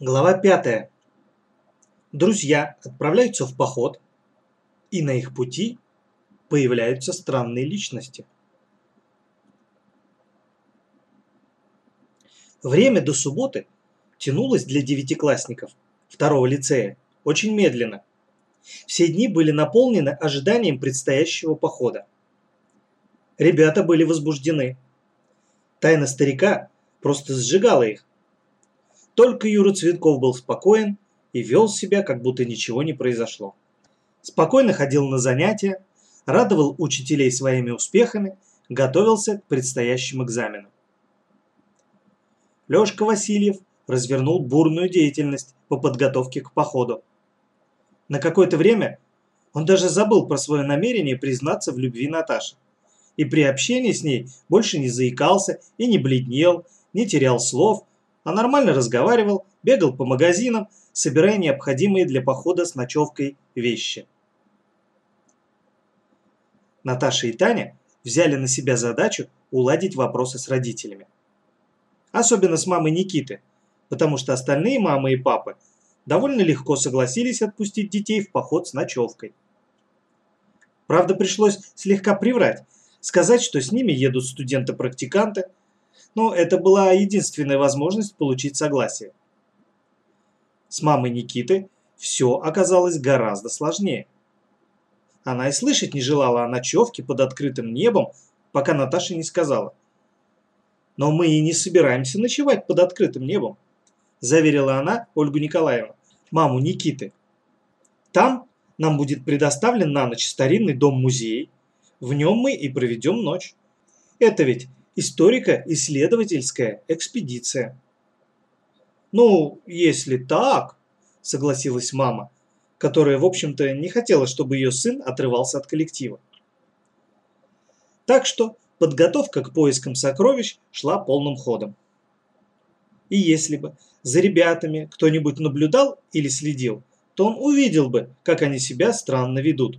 Глава 5. Друзья отправляются в поход, и на их пути появляются странные личности. Время до субботы тянулось для девятиклассников второго лицея очень медленно. Все дни были наполнены ожиданием предстоящего похода. Ребята были возбуждены. Тайна старика просто сжигала их. Только Юра Цветков был спокоен и вел себя, как будто ничего не произошло. Спокойно ходил на занятия, радовал учителей своими успехами, готовился к предстоящим экзаменам. Лёшка Васильев развернул бурную деятельность по подготовке к походу. На какое-то время он даже забыл про свое намерение признаться в любви Наташи. И при общении с ней больше не заикался и не бледнел, не терял слов, а нормально разговаривал, бегал по магазинам, собирая необходимые для похода с ночевкой вещи. Наташа и Таня взяли на себя задачу уладить вопросы с родителями. Особенно с мамой Никиты, потому что остальные мамы и папы довольно легко согласились отпустить детей в поход с ночевкой. Правда, пришлось слегка приврать, сказать, что с ними едут студенты-практиканты, но это была единственная возможность получить согласие. С мамой Никиты все оказалось гораздо сложнее. Она и слышать не желала о ночевке под открытым небом, пока Наташа не сказала. «Но мы и не собираемся ночевать под открытым небом», заверила она Ольгу Николаевну, маму Никиты. «Там нам будет предоставлен на ночь старинный дом-музей, в нем мы и проведем ночь. Это ведь историко-исследовательская экспедиция. «Ну, если так», – согласилась мама, которая, в общем-то, не хотела, чтобы ее сын отрывался от коллектива. Так что подготовка к поискам сокровищ шла полным ходом. И если бы за ребятами кто-нибудь наблюдал или следил, то он увидел бы, как они себя странно ведут.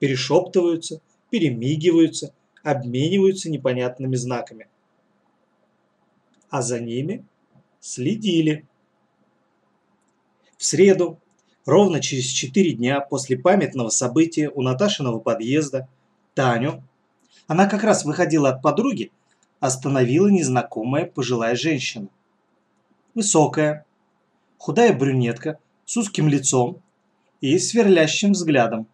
Перешептываются, перемигиваются, обмениваются непонятными знаками. А за ними следили. В среду, ровно через четыре дня после памятного события у Наташиного подъезда, Таню, она как раз выходила от подруги, остановила незнакомая пожилая женщина. Высокая, худая брюнетка с узким лицом и сверлящим взглядом.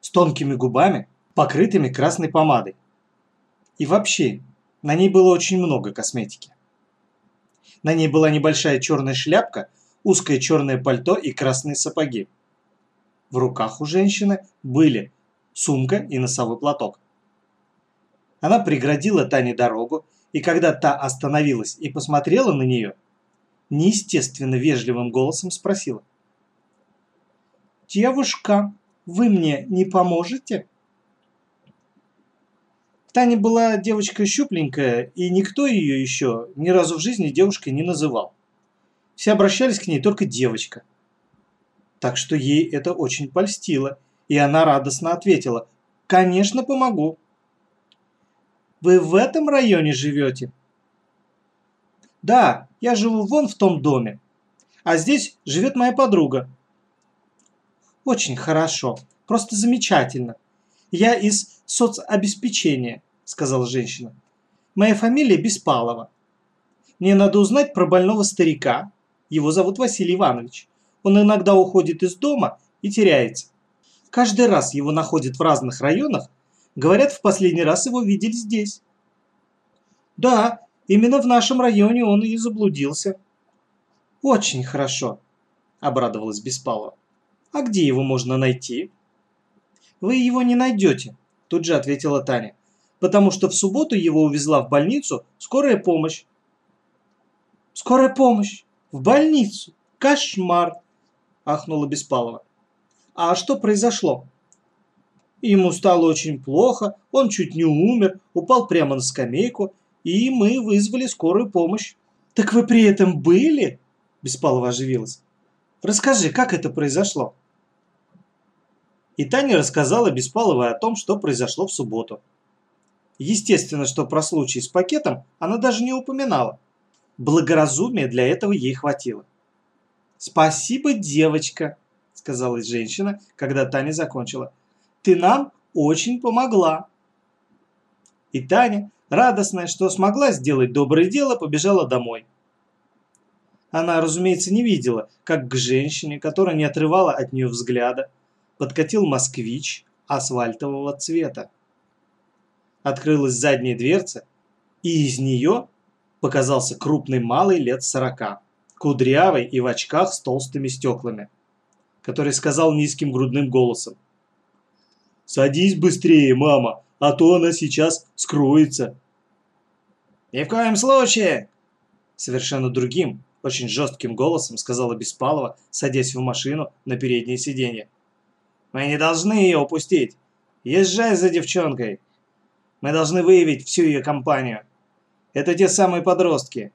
С тонкими губами покрытыми красной помадой. И вообще, на ней было очень много косметики. На ней была небольшая черная шляпка, узкое черное пальто и красные сапоги. В руках у женщины были сумка и носовой платок. Она преградила Тане дорогу, и когда та остановилась и посмотрела на нее, неестественно вежливым голосом спросила. «Девушка, вы мне не поможете?» Таня была девочка щупленькая, и никто ее еще ни разу в жизни девушкой не называл. Все обращались к ней только девочка. Так что ей это очень польстило, и она радостно ответила «Конечно, помогу». «Вы в этом районе живете?» «Да, я живу вон в том доме, а здесь живет моя подруга». «Очень хорошо, просто замечательно. Я из соцобеспечения», – сказала женщина. «Моя фамилия Беспалова. Мне надо узнать про больного старика. Его зовут Василий Иванович. Он иногда уходит из дома и теряется. Каждый раз его находят в разных районах. Говорят, в последний раз его видели здесь». «Да, именно в нашем районе он и заблудился». «Очень хорошо», – обрадовалась Беспалова. «А где его можно найти?» «Вы его не найдете», – тут же ответила Таня, «потому что в субботу его увезла в больницу скорая помощь». «Скорая помощь? В больницу? Кошмар!» – ахнула Беспалова. «А что произошло?» Ему стало очень плохо, он чуть не умер, упал прямо на скамейку, и мы вызвали скорую помощь. «Так вы при этом были?» – Беспалова оживилась. «Расскажи, как это произошло?» И Таня рассказала Беспаловой о том, что произошло в субботу. Естественно, что про случай с пакетом она даже не упоминала. Благоразумия для этого ей хватило. «Спасибо, девочка», — сказала женщина, когда Таня закончила. «Ты нам очень помогла». И Таня, радостная, что смогла сделать доброе дело, побежала домой. Она, разумеется, не видела, как к женщине, которая не отрывала от нее взгляда, подкатил москвич асфальтового цвета. Открылась задняя дверца, и из нее показался крупный малый лет сорока, кудрявый и в очках с толстыми стеклами, который сказал низким грудным голосом. «Садись быстрее, мама, а то она сейчас скроется». «Ни в коем случае!» Совершенно другим, очень жестким голосом сказала Беспалова, садясь в машину на переднее сиденье. «Мы не должны ее упустить. Езжай за девчонкой. Мы должны выявить всю ее компанию. Это те самые подростки.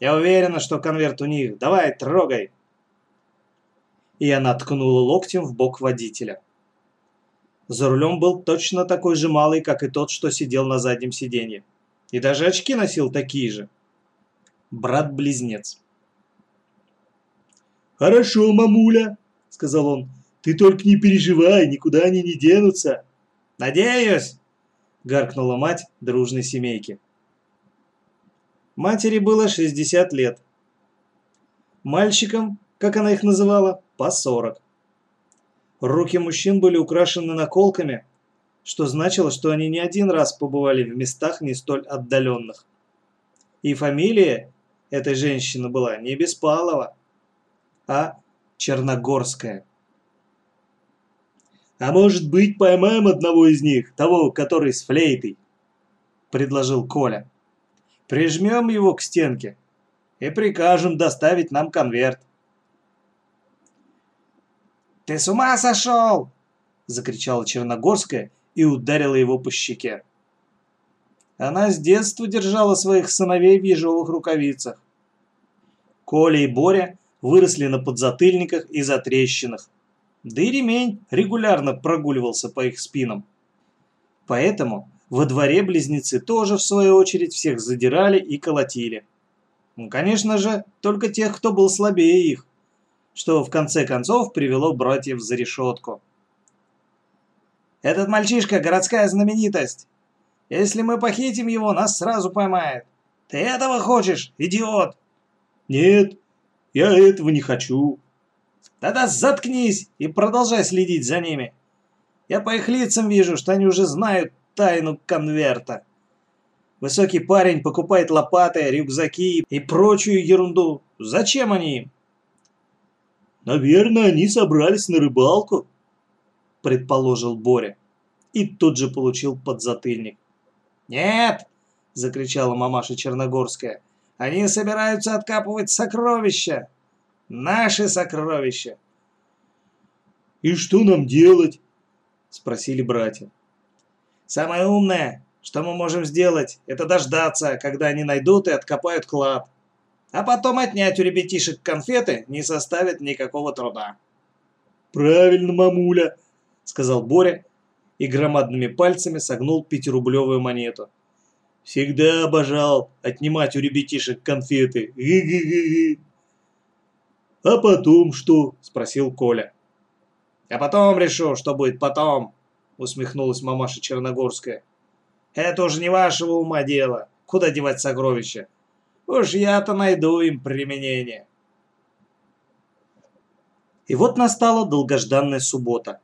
Я уверена, что конверт у них. Давай, трогай!» И она ткнула локтем в бок водителя. За рулем был точно такой же малый, как и тот, что сидел на заднем сиденье. И даже очки носил такие же. Брат-близнец. «Хорошо, мамуля», — сказал он. «Ты только не переживай, никуда они не денутся». «Надеюсь», — гаркнула мать дружной семейки. Матери было 60 лет. Мальчикам, как она их называла, по 40. Руки мужчин были украшены наколками, что значило, что они не один раз побывали в местах не столь отдаленных. И фамилия этой женщины была не Беспалова, а Черногорская. «А может быть, поймаем одного из них, того, который с флейтой?» – предложил Коля. «Прижмем его к стенке и прикажем доставить нам конверт». «Ты с ума сошел!» – закричала Черногорская и ударила его по щеке. Она с детства держала своих сыновей в ежовых рукавицах. Коля и Боря выросли на подзатыльниках и затрещинах. Да и ремень регулярно прогуливался по их спинам. Поэтому во дворе близнецы тоже, в свою очередь, всех задирали и колотили. Ну, конечно же, только тех, кто был слабее их, что в конце концов привело братьев за решетку. «Этот мальчишка – городская знаменитость. Если мы похитим его, нас сразу поймают. Ты этого хочешь, идиот?» «Нет, я этого не хочу. Тогда заткнись и продолжай следить за ними. Я по их лицам вижу, что они уже знают тайну конверта. Высокий парень покупает лопаты, рюкзаки и прочую ерунду. Зачем они им? Наверное, они собрались на рыбалку, предположил Боря. И тут же получил подзатыльник. «Нет!» – закричала мамаша Черногорская. Они собираются откапывать сокровища. Наши сокровища. «И что нам делать?» – спросили братья. «Самое умное, что мы можем сделать, это дождаться, когда они найдут и откопают клад. А потом отнять у ребятишек конфеты не составит никакого труда». «Правильно, мамуля», – сказал Боря и громадными пальцами согнул пятирублевую монету. Всегда обожал отнимать у ребятишек конфеты. Ги -ги -ги «А потом что?» – спросил Коля. «А потом решу, что будет потом», – усмехнулась мамаша Черногорская. «Это уже не вашего ума дело. Куда девать сокровища? Уж я-то найду им применение». И вот настала долгожданная суббота.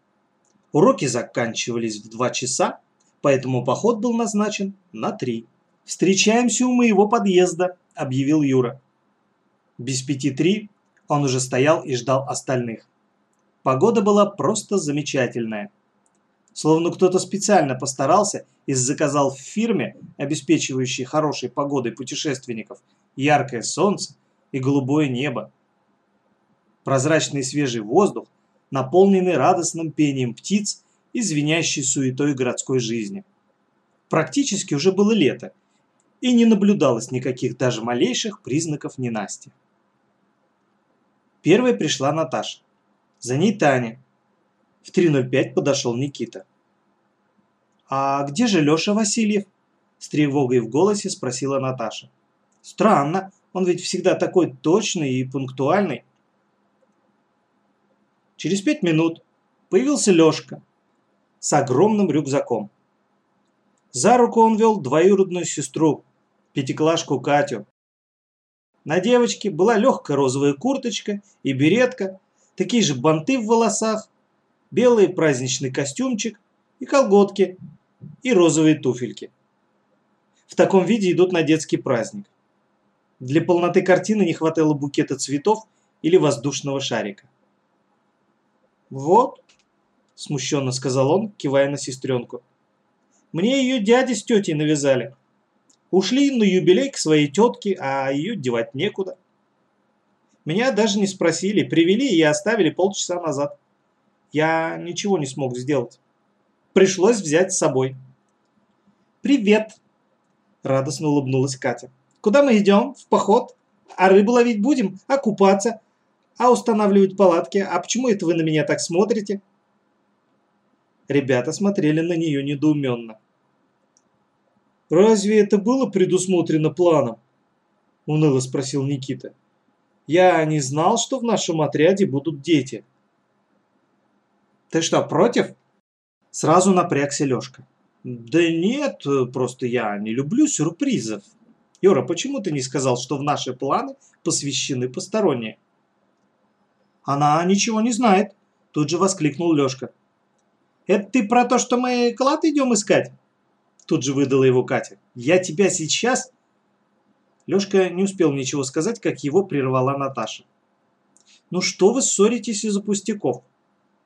Уроки заканчивались в два часа, поэтому поход был назначен на три. «Встречаемся у моего подъезда», – объявил Юра. Без пяти три он уже стоял и ждал остальных. Погода была просто замечательная. Словно кто-то специально постарался и заказал в фирме, обеспечивающей хорошей погодой путешественников, яркое солнце и голубое небо. Прозрачный свежий воздух, наполненный радостным пением птиц и звенящей суетой городской жизни. Практически уже было лето, и не наблюдалось никаких даже малейших признаков ненасти. Первой пришла Наташа. За ней Таня. В 3.05 подошел Никита. «А где же Леша Васильев?» С тревогой в голосе спросила Наташа. «Странно, Он ведь всегда такой точный и пунктуальный. Через пять минут появился Лёшка с огромным рюкзаком. За руку он вел двоюродную сестру, пятиклашку Катю. На девочке была легкая розовая курточка и беретка, такие же банты в волосах, белый праздничный костюмчик и колготки, и розовые туфельки. В таком виде идут на детский праздник. Для полноты картины не хватало букета цветов или воздушного шарика. «Вот», – смущенно сказал он, кивая на сестренку. «Мне ее дяди с тетей навязали. Ушли на юбилей к своей тетке, а ее девать некуда. Меня даже не спросили, привели и оставили полчаса назад. Я ничего не смог сделать. Пришлось взять с собой». «Привет!» – радостно улыбнулась Катя. «Куда мы идем? В поход? А рыбу ловить будем? А купаться? А устанавливать палатки? А почему это вы на меня так смотрите?» Ребята смотрели на нее недоуменно. «Разве это было предусмотрено планом?» – уныло спросил Никита. «Я не знал, что в нашем отряде будут дети». «Ты что, против?» Сразу напрягся Лёшка. «Да нет, просто я не люблю сюрпризов. Юра, почему ты не сказал, что в наши планы посвящены посторонние?» «Она ничего не знает», – тут же воскликнул Лёшка. «Это ты про то, что мы клад идем искать?» Тут же выдала его Катя. «Я тебя сейчас...» Лёшка не успел ничего сказать, как его прервала Наташа. «Ну что вы ссоритесь из-за пустяков?»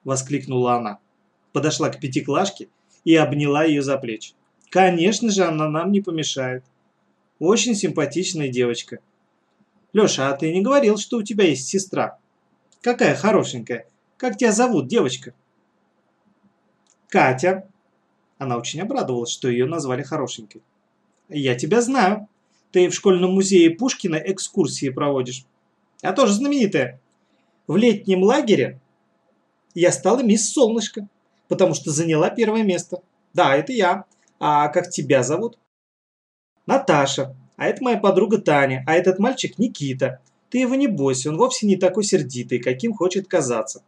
Воскликнула она. Подошла к пятиклашке и обняла ее за плечи. «Конечно же, она нам не помешает. Очень симпатичная девочка. Лёша, а ты не говорил, что у тебя есть сестра? Какая хорошенькая. Как тебя зовут, девочка?» «Катя». Она очень обрадовалась, что ее назвали хорошенькой. «Я тебя знаю. Ты в школьном музее Пушкина экскурсии проводишь. Я тоже знаменитая. В летнем лагере я стала мисс Солнышко, потому что заняла первое место. Да, это я. А как тебя зовут? Наташа. А это моя подруга Таня. А этот мальчик Никита. Ты его не бойся, он вовсе не такой сердитый, каким хочет казаться.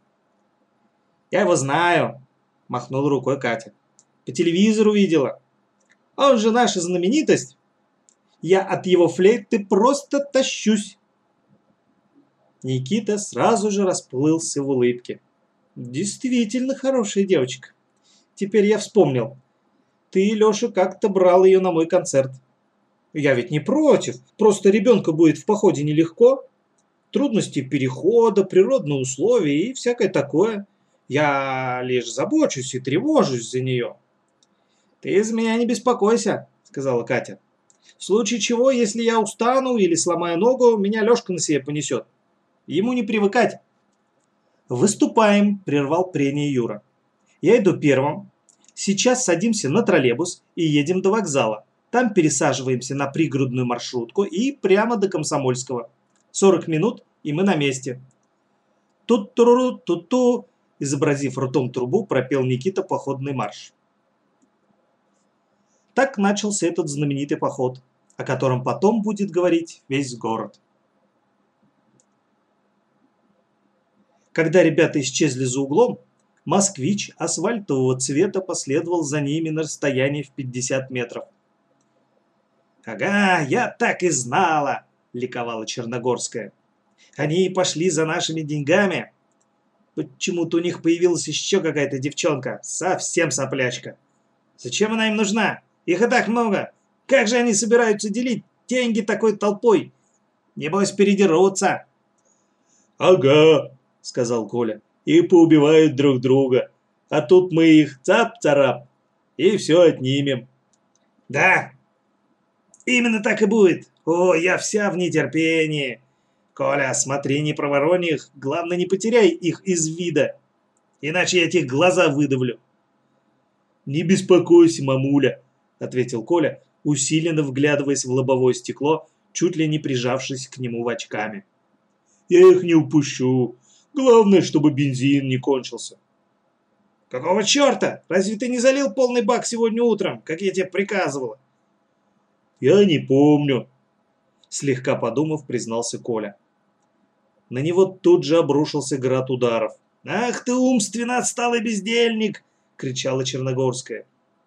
Я его знаю, махнула рукой Катя. По телевизору видела. Он же наша знаменитость. Я от его флейты просто тащусь. Никита сразу же расплылся в улыбке. Действительно хорошая девочка. Теперь я вспомнил. Ты, Леша, как-то брал ее на мой концерт. Я ведь не против, просто ребенку будет в походе нелегко. Трудности перехода, природные условия и всякое такое. Я лишь забочусь и тревожусь за нее. «Ты из меня не беспокойся», — сказала Катя. «В случае чего, если я устану или сломаю ногу, меня Лешка на себе понесет. Ему не привыкать». «Выступаем», — прервал прение Юра. «Я иду первым. Сейчас садимся на троллейбус и едем до вокзала. Там пересаживаемся на пригородную маршрутку и прямо до Комсомольского. 40 минут, и мы на месте». «Тут-туру, тут-ту», изобразив ртом трубу, пропел Никита походный марш. Так начался этот знаменитый поход, о котором потом будет говорить весь город. Когда ребята исчезли за углом, москвич асфальтового цвета последовал за ними на расстоянии в 50 метров. «Ага, я так и знала!» – ликовала Черногорская. «Они пошли за нашими деньгами, Почему-то у них появилась еще какая-то девчонка, совсем соплячка. Зачем она им нужна? Их и так много. Как же они собираются делить деньги такой толпой? Небось передерутся. Ага, сказал Коля, и поубивают друг друга. А тут мы их цап-царап и все отнимем. Да, именно так и будет. О, я вся в нетерпении. «Коля, смотри, не проворони их, главное, не потеряй их из вида, иначе я тебе глаза выдавлю». «Не беспокойся, мамуля», — ответил Коля, усиленно вглядываясь в лобовое стекло, чуть ли не прижавшись к нему в очками. «Я их не упущу. Главное, чтобы бензин не кончился». «Какого черта? Разве ты не залил полный бак сегодня утром, как я тебе приказывала?» «Я не помню», Слегка подумав, признался Коля. На него тут же обрушился град ударов. «Ах ты умственно отсталый бездельник!» — кричала Черногорская.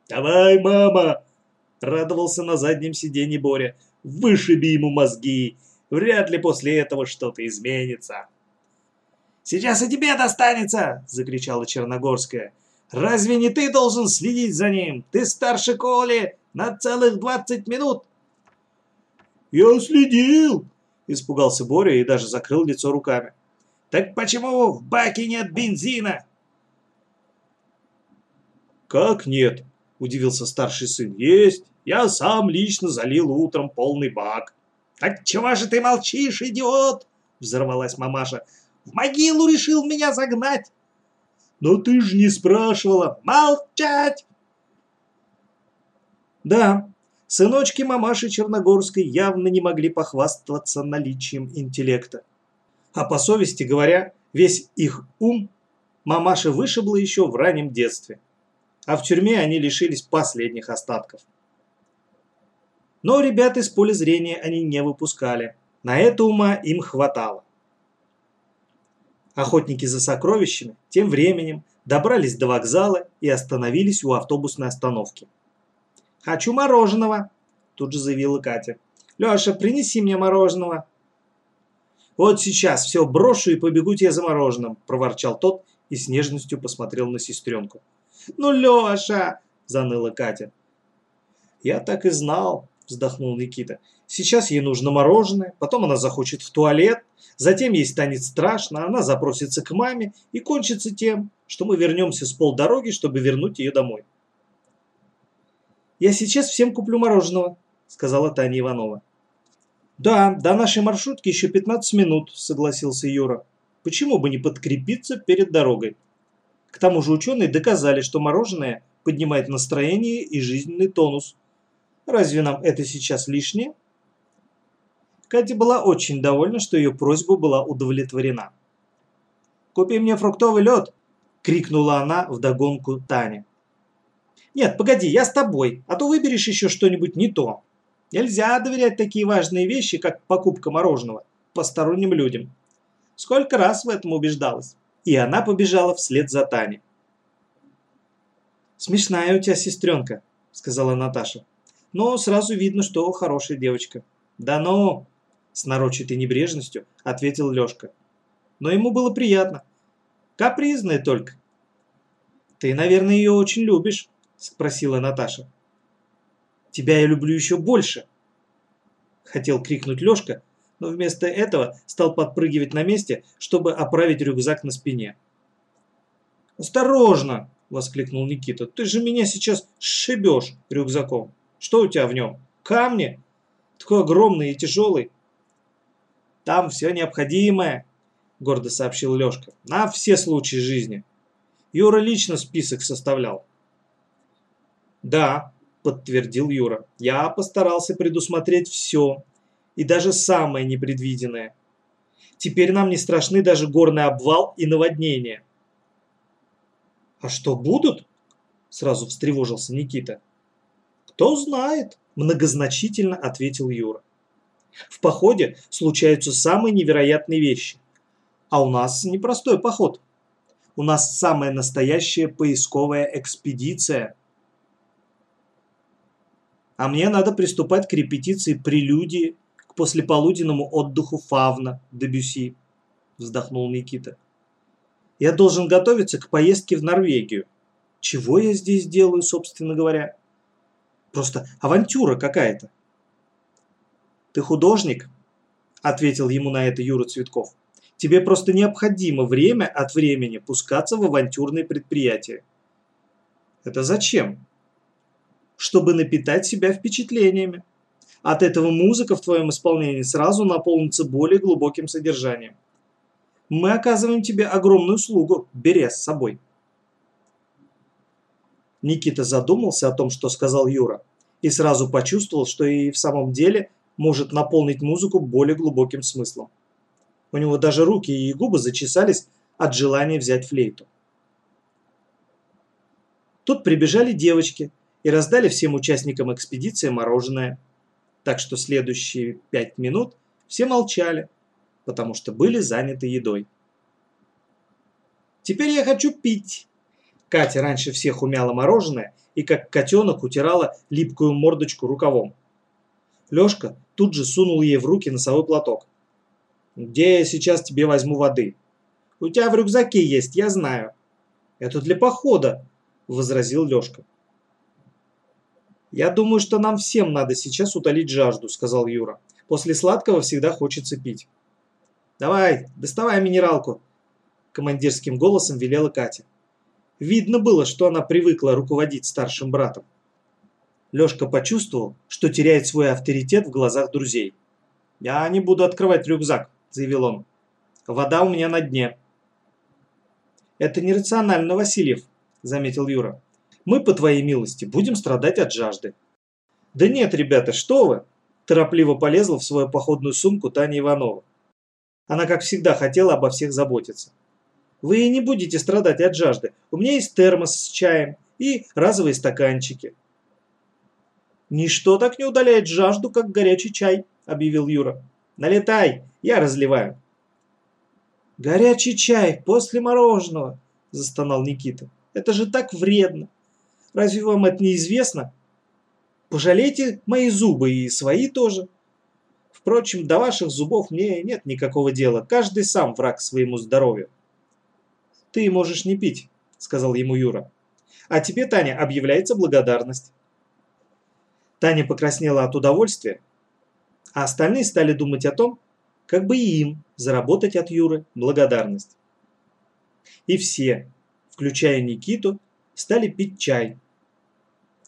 «Давай, мама!» — радовался на заднем сиденье Боря. «Вышиби ему мозги! Вряд ли после этого что-то изменится!» «Сейчас и тебе достанется!» — закричала Черногорская. «Разве не ты должен следить за ним? Ты старше Коли на целых двадцать минут!» «Я следил!» – испугался Боря и даже закрыл лицо руками. «Так почему в баке нет бензина?» «Как нет?» – удивился старший сын. «Есть! Я сам лично залил утром полный бак». «Так чего же ты молчишь, идиот?» – взорвалась мамаша. «В могилу решил меня загнать!» «Но ты же не спрашивала!» «Молчать!» Да, Сыночки мамаши Черногорской явно не могли похвастаться наличием интеллекта. А по совести говоря, весь их ум мамаша вышибла еще в раннем детстве. А в тюрьме они лишились последних остатков. Но ребят из поля зрения они не выпускали. На это ума им хватало. Охотники за сокровищами тем временем добрались до вокзала и остановились у автобусной остановки. «Хочу мороженого!» – тут же заявила Катя. «Леша, принеси мне мороженого!» «Вот сейчас все брошу и побегу тебе за мороженым!» – проворчал тот и с нежностью посмотрел на сестренку. «Ну, Леша!» – заныла Катя. «Я так и знал!» – вздохнул Никита. «Сейчас ей нужно мороженое, потом она захочет в туалет, затем ей станет страшно, она запросится к маме и кончится тем, что мы вернемся с полдороги, чтобы вернуть ее домой. «Я сейчас всем куплю мороженого», — сказала Таня Иванова. «Да, до нашей маршрутки еще 15 минут», — согласился Юра. «Почему бы не подкрепиться перед дорогой?» К тому же ученые доказали, что мороженое поднимает настроение и жизненный тонус. Разве нам это сейчас лишнее? Катя была очень довольна, что ее просьба была удовлетворена. «Купи мне фруктовый лед!» – крикнула она вдогонку Тане. Нет, погоди, я с тобой, а то выберешь еще что-нибудь не то. Нельзя доверять такие важные вещи, как покупка мороженого, посторонним людям. Сколько раз в этом убеждалась. И она побежала вслед за Таней. «Смешная у тебя сестренка», — сказала Наташа. «Но сразу видно, что хорошая девочка». «Да ну!» — с нарочатой небрежностью ответил Лешка. Но ему было приятно. Капризная только. «Ты, наверное, ее очень любишь». – спросила Наташа. «Тебя я люблю еще больше!» Хотел крикнуть Лешка, но вместо этого стал подпрыгивать на месте, чтобы оправить рюкзак на спине. «Осторожно!» – воскликнул Никита. «Ты же меня сейчас сшибешь рюкзаком. Что у тебя в нем? Камни? Такой огромный и тяжелый». «Там все необходимое», – гордо сообщил Лешка. «На все случаи жизни». Юра лично список составлял. «Да», – подтвердил Юра, – «я постарался предусмотреть все, и даже самое непредвиденное. Теперь нам не страшны даже горный обвал и наводнение». «А что будут?» – сразу встревожился Никита. «Кто знает», – многозначительно ответил Юра. «В походе случаются самые невероятные вещи. А у нас непростой поход. У нас самая настоящая поисковая экспедиция – а мне надо приступать к репетиции прелюдии к послеполуденному отдыху Фавна Дебюси, вздохнул Никита. Я должен готовиться к поездке в Норвегию. Чего я здесь делаю, собственно говоря? Просто авантюра какая-то. Ты художник? Ответил ему на это Юра Цветков. Тебе просто необходимо время от времени пускаться в авантюрные предприятия. Это зачем? чтобы напитать себя впечатлениями. От этого музыка в твоем исполнении сразу наполнится более глубоким содержанием. Мы оказываем тебе огромную услугу, беря с собой. Никита задумался о том, что сказал Юра, и сразу почувствовал, что и в самом деле может наполнить музыку более глубоким смыслом. У него даже руки и губы зачесались от желания взять флейту. Тут прибежали девочки – и раздали всем участникам экспедиции мороженое. Так что следующие пять минут все молчали, потому что были заняты едой. «Теперь я хочу пить!» Катя раньше всех умяла мороженое и как котенок утирала липкую мордочку рукавом. Лёшка тут же сунул ей в руки носовой платок. «Где я сейчас тебе возьму воды?» «У тебя в рюкзаке есть, я знаю». «Это для похода», – возразил Лёшка. «Я думаю, что нам всем надо сейчас утолить жажду», – сказал Юра. «После сладкого всегда хочется пить». «Давай, доставай минералку», – командирским голосом велела Катя. Видно было, что она привыкла руководить старшим братом. Лёшка почувствовал, что теряет свой авторитет в глазах друзей. «Я не буду открывать рюкзак», – заявил он. «Вода у меня на дне». «Это нерационально, Васильев», – заметил Юра. «Мы, по твоей милости, будем страдать от жажды». «Да нет, ребята, что вы!» – торопливо полезла в свою походную сумку Таня Иванова. Она, как всегда, хотела обо всех заботиться. «Вы и не будете страдать от жажды. У меня есть термос с чаем и разовые стаканчики». «Ничто так не удаляет жажду, как горячий чай», – объявил Юра. «Налетай, я разливаю». «Горячий чай после мороженого», – застонал Никита. «Это же так вредно. Разве вам это не известно? Пожалейте мои зубы и свои тоже. Впрочем, до ваших зубов мне нет никакого дела. Каждый сам враг своему здоровью». «Ты можешь не пить», – сказал ему Юра. «А тебе, Таня, объявляется благодарность». Таня покраснела от удовольствия, а остальные стали думать о том, как бы им заработать от Юры благодарность. И все, включая Никиту, стали пить чай.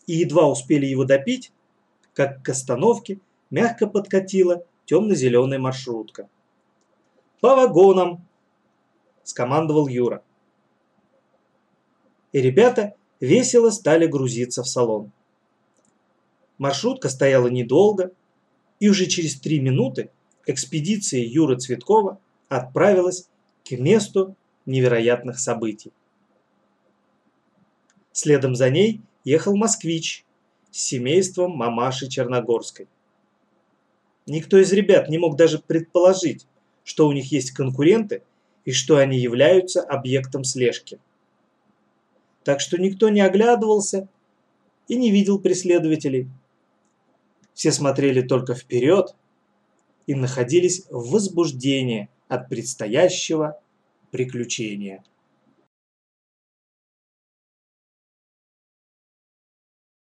И едва успели его допить, как к остановке мягко подкатила темно-зеленая маршрутка. «По вагонам!» – скомандовал Юра. И ребята весело стали грузиться в салон. Маршрутка стояла недолго, и уже через три минуты экспедиция Юры Цветкова отправилась к месту невероятных событий. Следом за ней ехал москвич с семейством мамаши Черногорской. Никто из ребят не мог даже предположить, что у них есть конкуренты и что они являются объектом слежки. Так что никто не оглядывался и не видел преследователей – все смотрели только вперед и находились в возбуждении от предстоящего приключения.